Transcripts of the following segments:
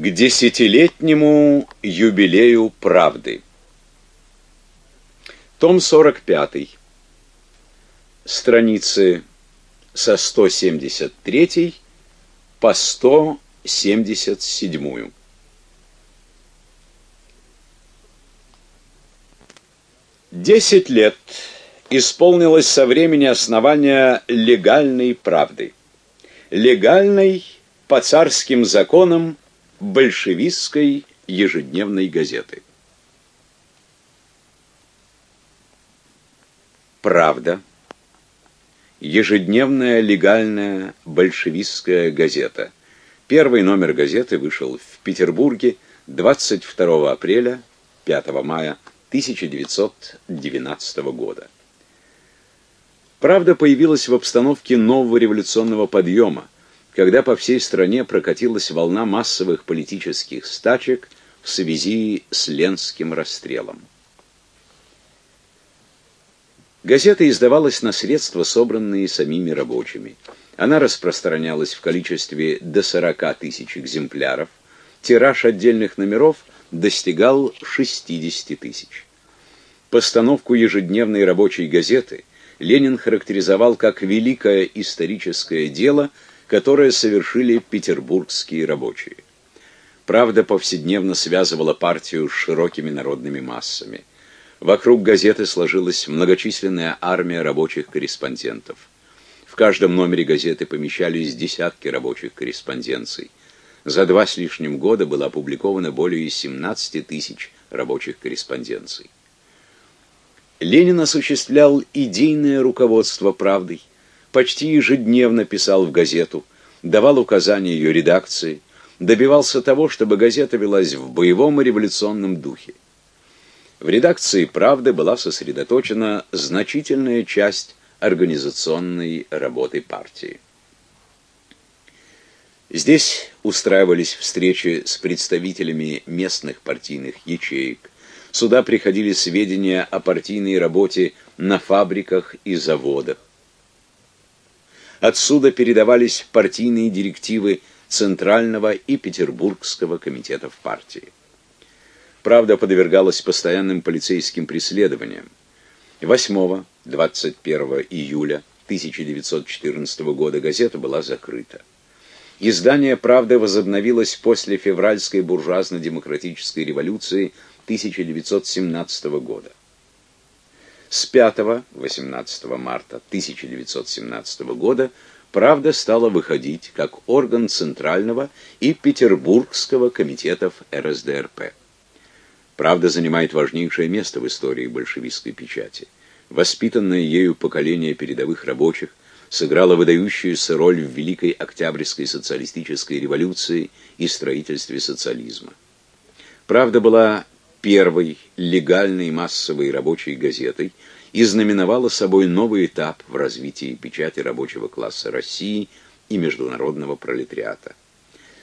к десятилетнему юбилею правды. Том 45. Страницы со 173 по 177. Десять лет исполнилось со времени основания легальной правды. Легальной по царским законам большевистской ежедневной газеты. Правда. Ежедневная легальная большевистская газета. Первый номер газеты вышел в Петербурге 22 апреля 5 мая 1919 года. Правда появилась в обстановке нового революционного подъема, когда по всей стране прокатилась волна массовых политических стачек в связи с Ленским расстрелом. Газета издавалась на средства, собранные самими рабочими. Она распространялась в количестве до 40 тысяч экземпляров. Тираж отдельных номеров достигал 60 тысяч. Постановку ежедневной рабочей газеты Ленин характеризовал как великое историческое дело – которое совершили петербургские рабочие. Правда повседневно связывала партию с широкими народными массами. Вокруг газеты сложилась многочисленная армия рабочих корреспондентов. В каждом номере газеты помещались десятки рабочих корреспонденций. За два с лишним года было опубликовано более 17 тысяч рабочих корреспонденций. Ленин осуществлял идейное руководство правдой, почти ежедневно писал в газету, давал указания ее редакции, добивался того, чтобы газета велась в боевом и революционном духе. В редакции «Правды» была сосредоточена значительная часть организационной работы партии. Здесь устраивались встречи с представителями местных партийных ячеек. Сюда приходили сведения о партийной работе на фабриках и заводах. Отсюда передавались партийные директивы Центрального и Петербургского комитетов партии. Правда подвергалась постоянным полицейским преследованиям. 8-21 июля 1914 года газета была закрыта. Издание «Правды» возобновилось после февральской буржуазно-демократической революции 1917 года. С 5-18 марта 1917 года «Правда» стала выходить как орган Центрального и Петербургского комитетов РСДРП. «Правда» занимает важнейшее место в истории большевистской печати. Воспитанное ею поколение передовых рабочих сыграло выдающуюся роль в Великой Октябрьской социалистической революции и строительстве социализма. «Правда» была первой легальной массовой рабочей газетой и знаменовала собой новый этап в развитии печати рабочего класса России и международного пролетариата.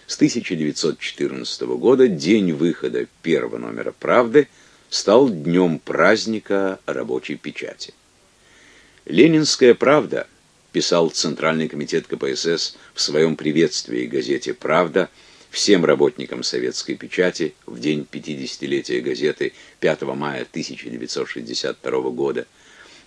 С 1914 года день выхода первого номера «Правды» стал днем праздника рабочей печати. «Ленинская правда», писал Центральный комитет КПСС в своем приветствии газете «Правда», всем работникам советской печати в день 50-летия газеты 5 мая 1962 года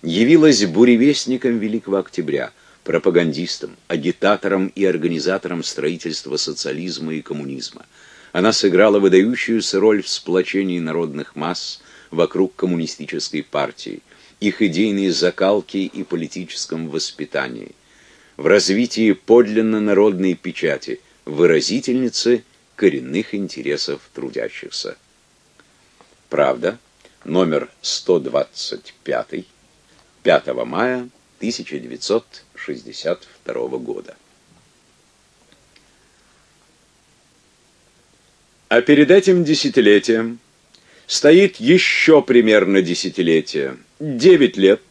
явилась буревестником Великого Октября, пропагандистом, агитатором и организатором строительства социализма и коммунизма. Она сыграла выдающуюся роль в сплочении народных масс вокруг коммунистической партии, их идейной закалки и политическом воспитании, в развитии подлинно народной печати – выразительницы коренных интересов трудящихся. Правда, номер 125, 5 мая 1962 года. А перед этим десятилетием стоит еще примерно десятилетие, 9 лет,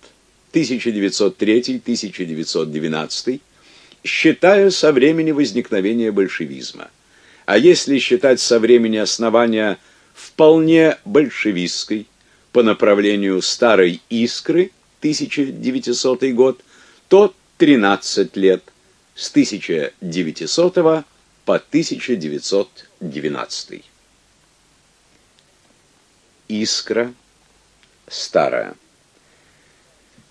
1903-1912 считая со времени возникновения большевизма. А если считать со времени основания вполне большевистской по направлению старой искры 1900 год, то 13 лет с 1900 по по 1912. Искра старая.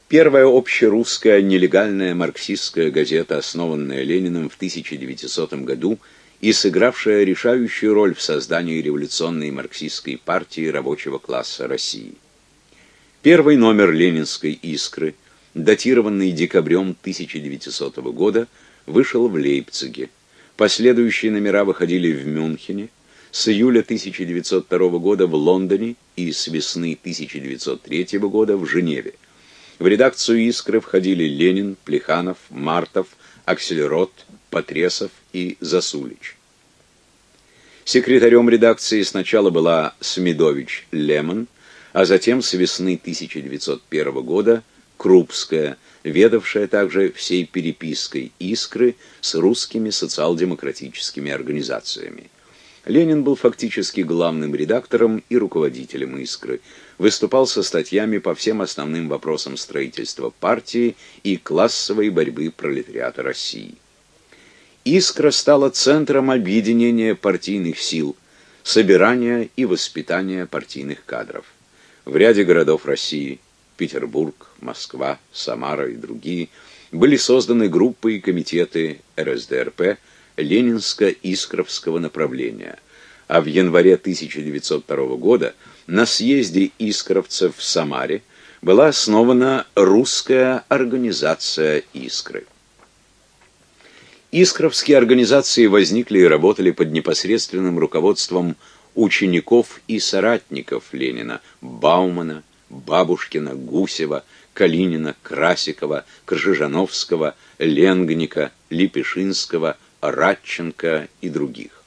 Первая общерусская нелегальная марксистская газета, основанная Лениным в 1900 году и сыгравшая решающую роль в создании революционной марксистской партии рабочего класса России. Первый номер ленинской «Искры», датированный декабрем 1900 года, вышел в Лейпциге. Последующие номера выходили в Мюнхене, с июля 1902 года в Лондоне и с весны 1903 года в Женеве. В редакцию «Искры» входили Ленин, Плеханов, Мартов, Акселерот, Потресов и Засулич. Секретарем редакции сначала была Смедович Лемон, а затем с весны 1901 года Крупская, ведавшая также всей перепиской «Искры» с русскими социал-демократическими организациями. Ленин был фактически главным редактором и руководителем «Искры», выступал со статьями по всем основным вопросам строительства партии и классовой борьбы пролетариата России. «Искра» стала центром объединения партийных сил, собирания и воспитания партийных кадров. В ряде городов России – Петербург, Москва, Самара и другие – были созданы группы и комитеты РСДРП Ленинско-Искровского направления, а в январе 1902 года на съезде искровцев в Самаре была основана русская организация «Искры». Искровские организации возникли и работали под непосредственным руководством учеников и соратников Ленина Баумана, Бабушкина, Гусева, Калинина, Красикова, Кржижановского, Ленгника, Липешинского, Радченко и других.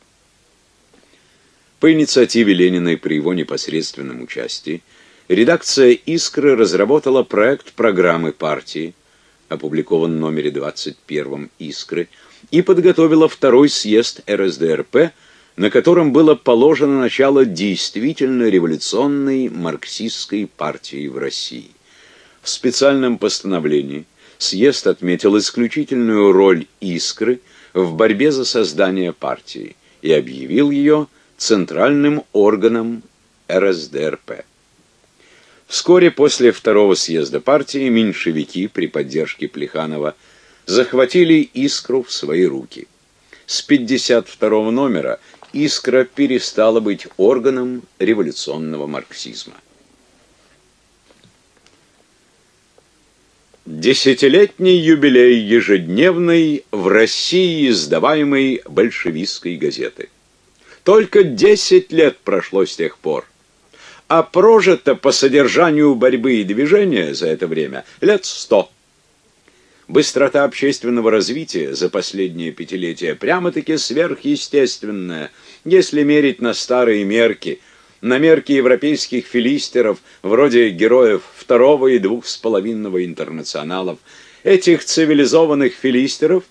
По инициативе Ленина и при его непосредственном участии редакция «Искры» разработала проект программы партии, опубликован в номере 21 «Искры», и подготовила второй съезд РСДРП, на котором было положено начало действительно революционной марксистской партии в России. В специальном постановлении съезд отметил исключительную роль «Искры» в борьбе за создание партии и объявил ее центральным органом РСДРП. Вскоре после второго съезда партии меньшевики при поддержке Плеханова захватили «Искру» в свои руки. С 52 номера «Искра» перестала быть органом революционного марксизма. Десятилетний юбилей ежедневной в России издаваемой большевистской газеты. Только десять лет прошло с тех пор, а прожито по содержанию борьбы и движения за это время лет сто. Быстрота общественного развития за последние пятилетия прямо-таки сверхъестественная, если мерить на старые мерки – на мерки европейских филистеров, вроде героев второго и двух с половинного интернационалов, этих цивилизованных филистеров,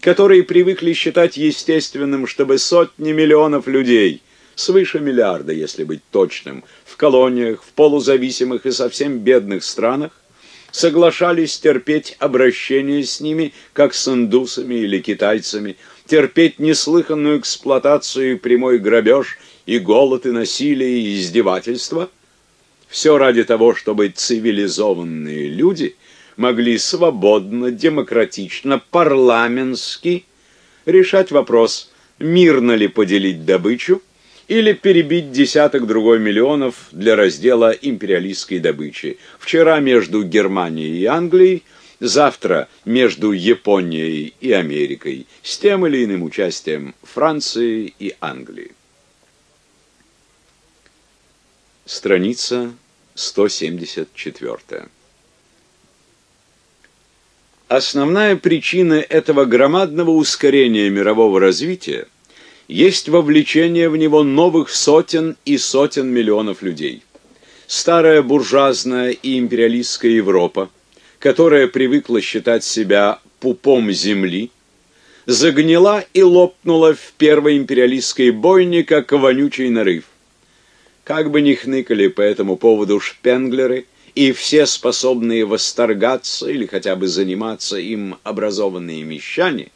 которые привыкли считать естественным, чтобы сотни миллионов людей, свыше миллиарда, если быть точным, в колониях, в полузависимых и совсем бедных странах, соглашались терпеть обращение с ними, как с индусами или китайцами, терпеть неслыханную эксплуатацию и прямой грабеж и голод, и насилие, и издевательства. Все ради того, чтобы цивилизованные люди могли свободно, демократично, парламентски решать вопрос, мирно ли поделить добычу или перебить десяток другой миллионов для раздела империалистской добычи. Вчера между Германией и Англией, завтра между Японией и Америкой, с тем или иным участием Франции и Англии. Страница 174. Основная причина этого громадного ускорения мирового развития есть вовлечение в него новых сотен и сотен миллионов людей. Старая буржуазная и империалистская Европа, которая привыкла считать себя пупом земли, загнила и лопнула в первой империалистской бойне, как вонючий нарыв. Как бы ни хныкали по этому поводу шпенглеры и все способные восторгаться или хотя бы заниматься им образованные мещане,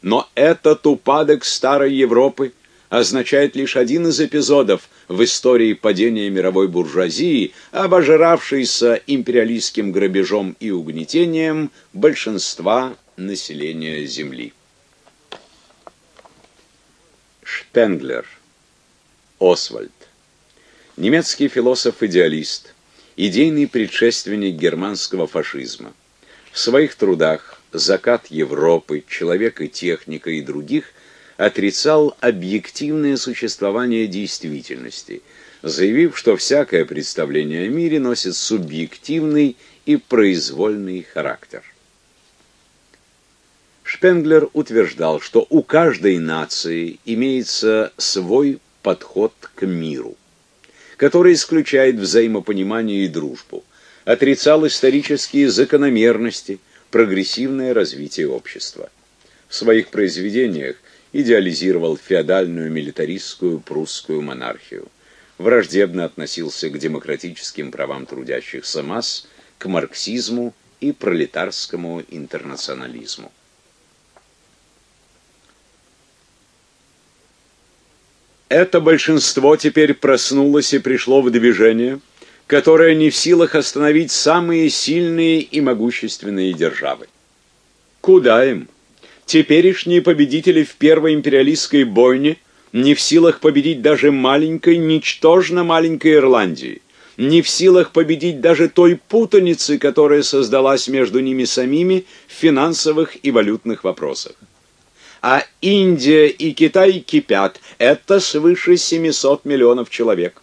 Но этот упадок старой Европы означает лишь один из эпизодов в истории падения мировой буржуазии, обожравшейся империалистским грабежом и угнетением большинства населения Земли. Шпенглер Освальд Немецкий философ-идеалист, идейный предшественник германского фашизма. В своих трудах «Закат Европы», «Человек и техника» и других отрицал объективное существование действительности, заявив, что всякое представление о мире носит субъективный и произвольный характер. Шпенглер утверждал, что у каждой нации имеется свой подход к миру, который исключает взаимопонимание и дружбу, отрицал исторические закономерности, прогрессивное развитие общества. В своих произведениях идеализировал феодальную милитаристскую прусскую монархию, враждебно относился к демократическим правам трудящихся масс, к марксизму и пролетарскому интернационализму. Это большинство теперь проснулось и пришло в движение, которое не в силах остановить самые сильные и могущественные державы. Куда им? Теперешние победители в первой империалистской бойне не в силах победить даже маленькой, ничтожно маленькой Ирландии, не в силах победить даже той путаницы, которая создалась между ними самими в финансовых и валютных вопросах а Индия и Китай кипят. Это свыше 700 миллионов человек.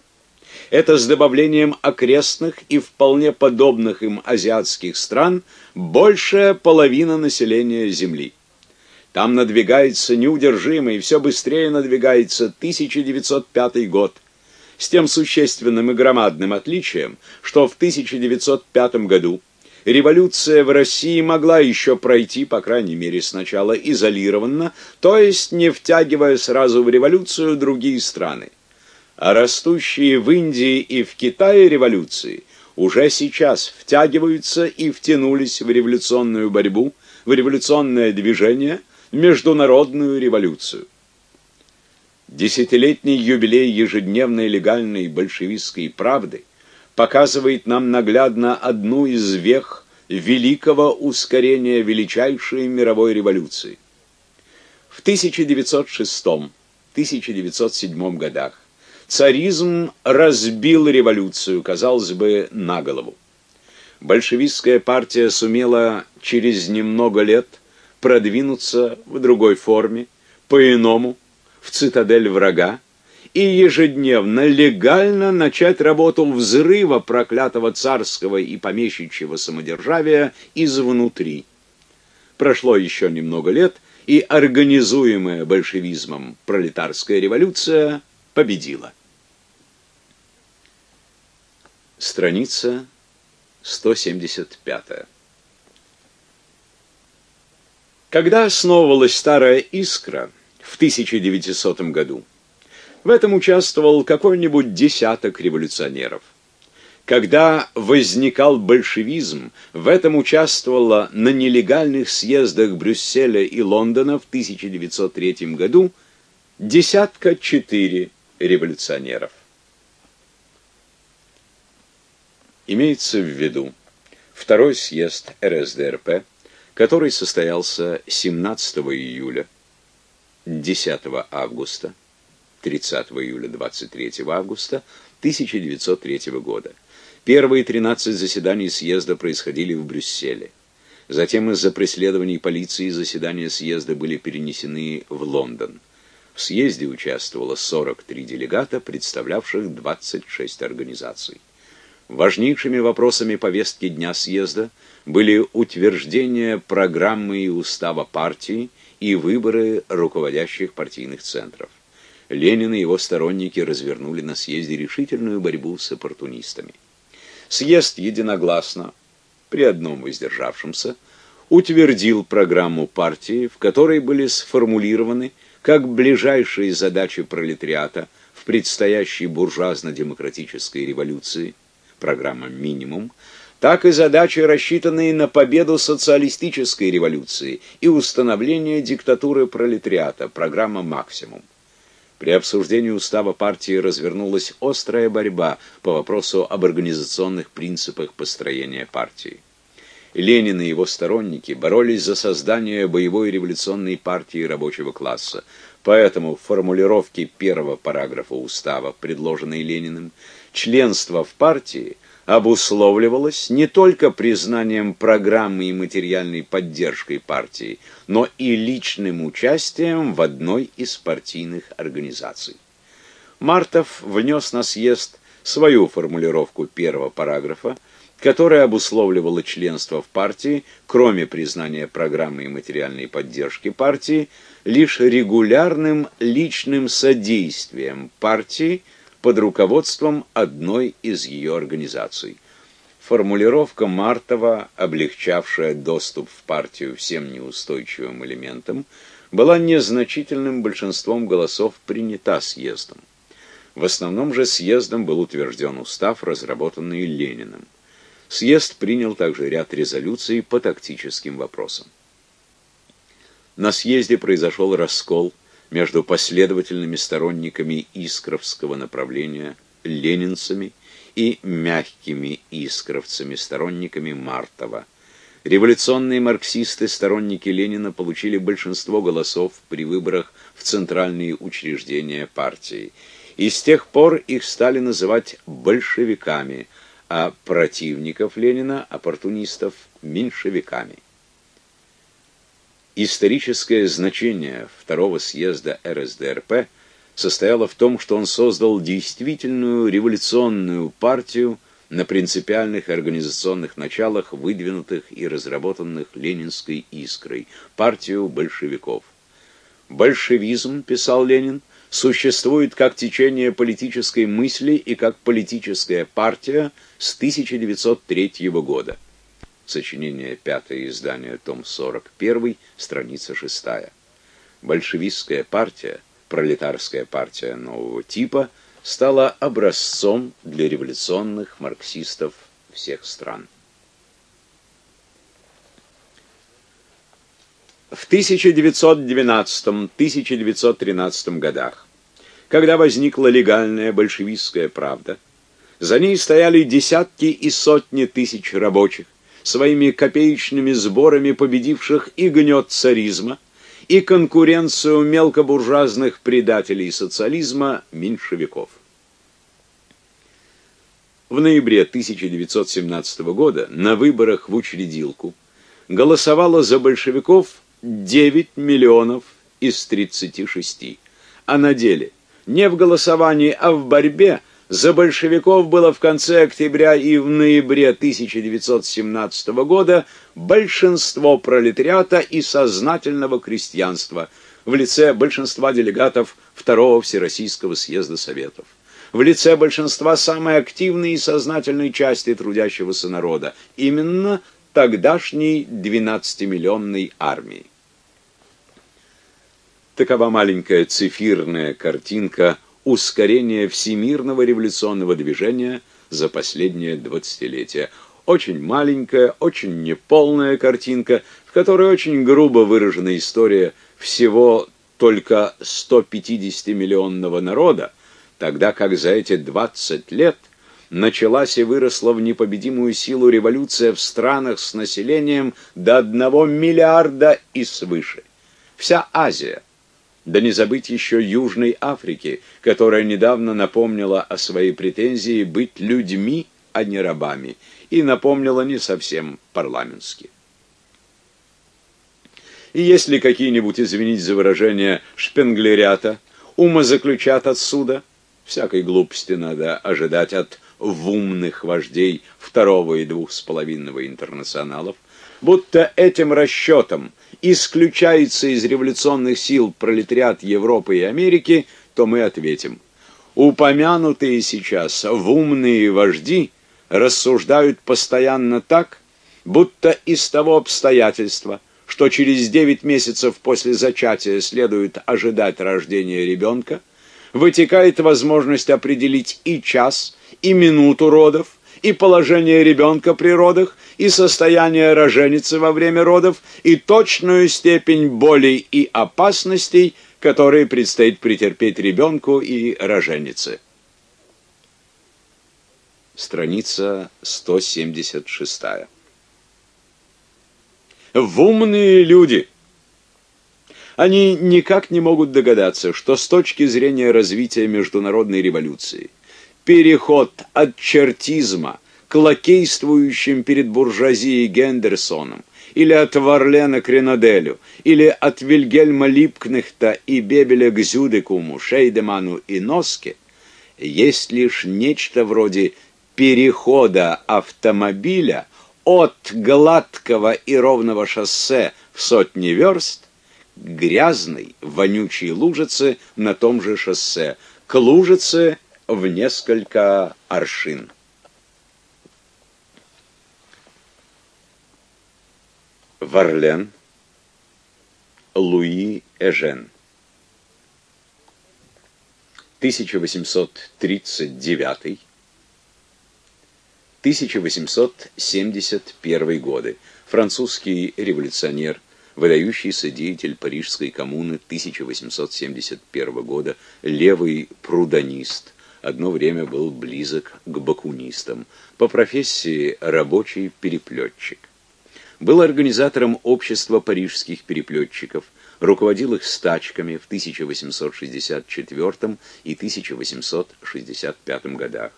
Это с добавлением окрестных и вполне подобных им азиатских стран большая половина населения Земли. Там надвигается неудержимо и все быстрее надвигается 1905 год с тем существенным и громадным отличием, что в 1905 году революция в России могла еще пройти, по крайней мере, сначала изолированно, то есть не втягивая сразу в революцию другие страны. А растущие в Индии и в Китае революции уже сейчас втягиваются и втянулись в революционную борьбу, в революционное движение, в международную революцию. Десятилетний юбилей ежедневной легальной большевистской правды показывает нам наглядно одну из вех великого ускорения величайшей мировой революции. В 1906-1907 годах царизм разбил революцию, казалось бы, на голову. Большевистская партия сумела через немного лет продвинуться в другой форме, по-иному, в цитадель врага, и ежедневно легально начать работу взрыва проклятого царского и помещичьего самодержавия изнутри. Прошло еще немного лет, и организуемая большевизмом пролетарская революция победила. Страница 175. Когда основывалась старая искра в 1900 году, в этом участвовал какой-нибудь десяток революционеров. Когда возникал большевизм, в этом участвовало на нелегальных съездах Брюсселя и Лондона в 1903 году десятка четыре революционеров. Имеется в виду второй съезд РСДРП, который состоялся 17 июля, 10 августа 30 июля 23 августа 1903 года. Первые 13 заседаний съезда происходили в Брюсселе. Затем из-за преследований полиции заседания съезда были перенесены в Лондон. В съезде участвовало 43 делегата, представлявших 26 организаций. Важнейшими вопросами повестки дня съезда были утверждение программы и устава партии и выборы руководящих партийных центров. Ленин и его сторонники развернули на съезде решительную борьбу с оппортунистами. Съезд единогласно, при одном воздержавшемся, утвердил программу партии, в которой были сформулированы как ближайшие задачи пролетариата в предстоящей буржуазно-демократической революции, программа «Минимум», так и задачи, рассчитанные на победу социалистической революции и установление диктатуры пролетариата, программа «Максимум». При обсуждении устава партии развернулась острая борьба по вопросу об организационных принципах построения партии. Ленин и его сторонники боролись за создание боевой революционной партии рабочего класса. Поэтому в формулировке первого параграфа устава, предложенной Лениным, членство в партии обусловливалось не только признанием программы и материальной поддержкой партии, но и личным участием в одной из партийных организаций. Мартов внес на съезд свою формулировку первого параграфа, которая обусловливала членство в партии, кроме признания программы и материальной поддержки партии, лишь регулярным личным содействием партии под руководством одной из ее организаций. Формулировка Мартова, облегчавшая доступ в партию всем неустойчивым элементам, была незначительным большинством голосов принята съездом. В основном же съездом был утвержден устав, разработанный Лениным. Съезд принял также ряд резолюций по тактическим вопросам. На съезде произошел раскол между последовательными сторонниками искровского направления, ленинцами, и мягкими искровцами, сторонниками Мартова. Революционные марксисты, сторонники Ленина, получили большинство голосов при выборах в центральные учреждения партии. И с тех пор их стали называть большевиками, а противников Ленина, оппортунистов, меньшевиками. Историческое значение второго съезда РСДРП состояло в том, что он создал действительную революционную партию на принципиальных организационных началах, выдвинутых и разработанных ленинской искрой, партию большевиков. Большевизм, писал Ленин, существует как течение политической мысли и как политическая партия с 1903 года. Сочинение пятое издание, том 41, страница 6. Большевистская партия, пролетарская партия нового типа, стала образцом для революционных марксистов всех стран. В 1912-1913 годах, когда возникла легальная большевистская правда, за ней стояли десятки и сотни тысяч рабочих, своими копеечными сборами победивших и гнет царизма, и конкуренцию мелкобуржуазных предателей социализма меньшевиков. В ноябре 1917 года на выборах в учредилку голосовало за большевиков 9 миллионов из 36, а на деле не в голосовании, а в борьбе за большевиков было в конце октября и в ноябре 1917 года большинство пролетариата и сознательного крестьянства в лице большинства делегатов Второго Всероссийского съезда Советов, в лице большинства самой активной и сознательной части трудящегося народа, именно тогдашней 12-миллионной армии. Такова маленькая цифирная картинка – ускорение всемирного революционного движения за последнее двадцатилетие. Очень маленькая, очень неполная картинка, в которой очень грубо выражена история всего только 150-миллионного народа, тогда как за эти 20 лет началась и выросла в непобедимую силу революция в странах с населением до 1 миллиарда и свыше. Вся Азия – да не забыть еще Южной Африки, которая недавно напомнила о своей претензии быть людьми, а не рабами, и напомнила не совсем парламентски. И если какие-нибудь, извините за выражение, шпенглерята умозаключат отсюда, всякой глупости надо ожидать от вумных вождей второго и двух с половиной интернационалов, будто этим расчетом исключается из революционных сил пролетариат Европы и Америки, то мы ответим. Упомянутые сейчас в умные вожди рассуждают постоянно так, будто из того обстоятельства, что через 9 месяцев после зачатия следует ожидать рождения ребенка, вытекает возможность определить и час, и минуту родов, и положение ребенка при родах, и состояние роженицы во время родов, и точную степень болей и опасностей, которые предстоит претерпеть ребенку и роженице. Страница 176. В умные люди. Они никак не могут догадаться, что с точки зрения развития международной революции переход от чертизма к лакействующим перед буржуазией Гендерсоном или от Варлена к Ренаделю, или от Вильгельма Липкнехта и Бебеля к Зюдекуму, Шейдеману и Носке, есть лишь нечто вроде перехода автомобиля от гладкого и ровного шоссе в сотни верст к грязной, вонючей лужице на том же шоссе, к лужице в несколько аршин. Варлен Луи Эжен 1839 1871 годы. Французский революционер, выдающийся деятель Парижской коммуны 1871 года, левый прудонист, одно время был близок к бакунистам, по профессии рабочий переплетчик. Был организатором общества парижских переплетчиков, руководил их стачками в 1864 и 1865 годах.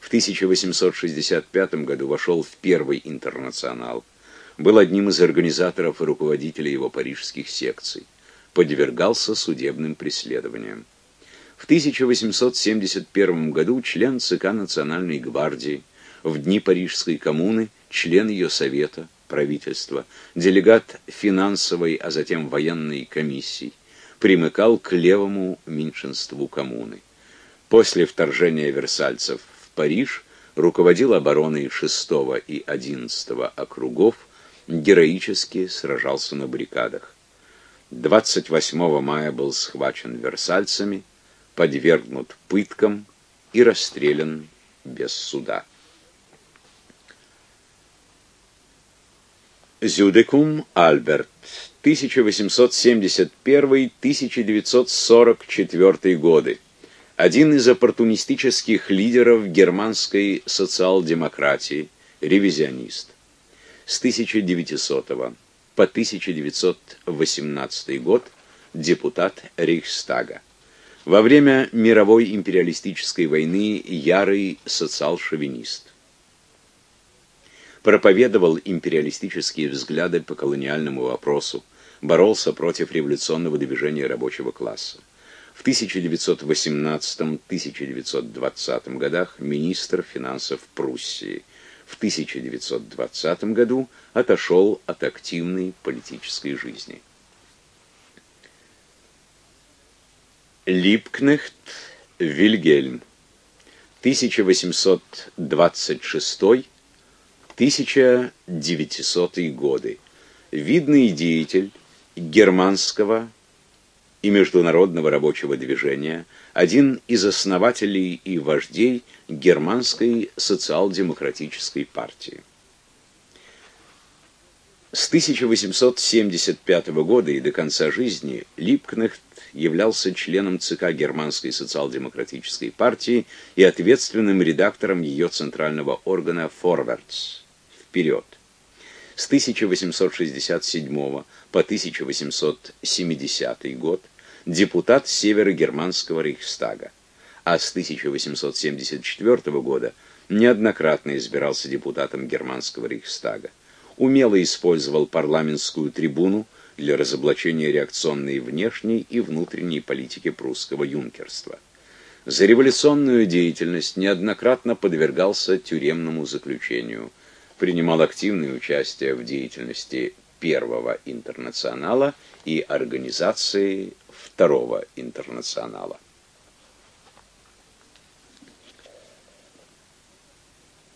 В 1865 году вошел в первый интернационал. Был одним из организаторов и руководителей его парижских секций. Подвергался судебным преследованиям. В 1871 году член ЦК Национальной гвардии, в дни Парижской коммуны член ее совета, правительства, делегат финансовой, а затем военной комиссии, примыкал к левому меньшинству коммуны. После вторжения версальцев Париж, руководил обороной 6 и 11 округов, героически сражался на баррикадах. 28 мая был схвачен версальцами, подвергнут пыткам и расстрелян без суда. Зюдекум Альберт, 1871-1944 годы один из оппортунистических лидеров германской социал-демократии, ревизионист. С 1900 по 1918 год депутат Рейхстага. Во время мировой империалистической войны ярый социал-шовинист. Проповедовал империалистические взгляды по колониальному вопросу, боролся против революционного движения рабочего класса. В 1918-1920 годах министр финансов Пруссии. В 1920 году отошел от активной политической жизни. Липкнехт Вильгельм 1826-1900 годы. Видный деятель германского и международного рабочего движения, один из основателей и вождей германской социал-демократической партии. С 1875 года и до конца жизни Липкнехт являлся членом ЦК Германской социал-демократической партии и ответственным редактором ее центрального органа «Форвардс» – «Вперед». С 1867 по 1870 год депутат Северо-германского Рейхстага, а с 1874 года неоднократно избирался депутатом германского Рейхстага. Умело использовал парламентскую трибуну для разоблачения реакционной внешней и внутренней политики прусского юнкерства. За революционную деятельность неоднократно подвергался тюремному заключению – принимал активное участие в деятельности Первого интернационала и организации Второго интернационала.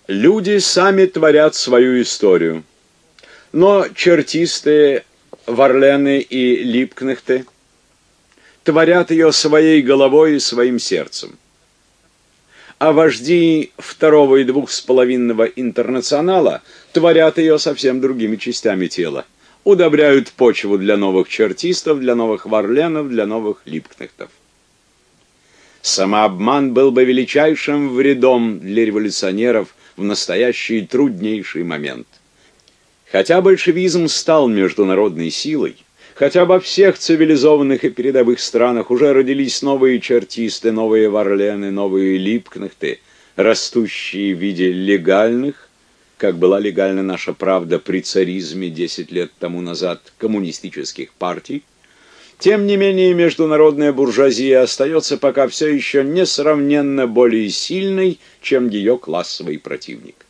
Люди сами творят свою историю. Но чертисты, Варлены и а вожди второго и двух с половинного интернационала творят ее совсем другими частями тела. Удобряют почву для новых чертистов, для новых варленов, для новых липкнехтов. Самообман был бы величайшим вредом для революционеров в настоящий труднейший момент. Хотя большевизм стал международной силой, хотя во всех цивилизованных и передовых странах уже родились новые чертисты, новые варлены, новые липкнехты, растущие в виде легальных, как была легальна наша правда при царизме 10 лет тому назад, коммунистических партий, тем не менее, международная буржуазия остается пока все еще несравненно более сильной, чем ее классовый противник.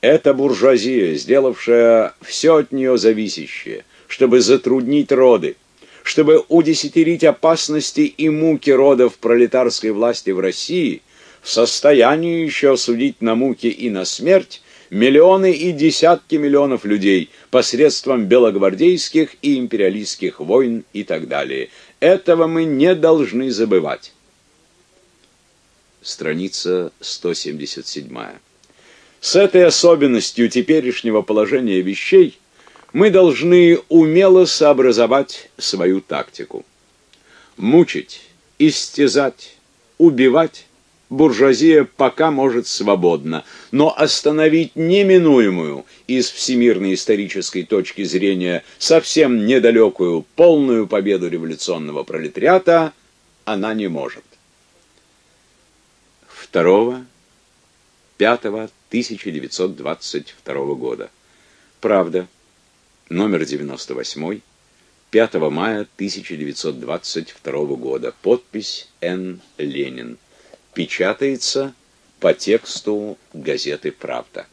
Эта буржуазия, сделавшая все от нее зависящее, чтобы затруднить роды, чтобы удесятерить опасности и муки родов пролетарской власти в России, в состоянии еще судить на муки и на смерть миллионы и десятки миллионов людей посредством белогвардейских и империалистских войн и так далее. Этого мы не должны забывать. Страница 177. С этой особенностью теперешнего положения вещей мы должны умело сообразовать свою тактику. Мучить, истязать, убивать буржуазия пока может свободно, но остановить неминуемую из всемирной исторической точки зрения совсем недалекую полную победу революционного пролетариата она не может. 2 5 1922 года. Правда. Номер 98. 5 мая 1922 года. Подпись Н. Ленин печатается по тексту газеты «Правда».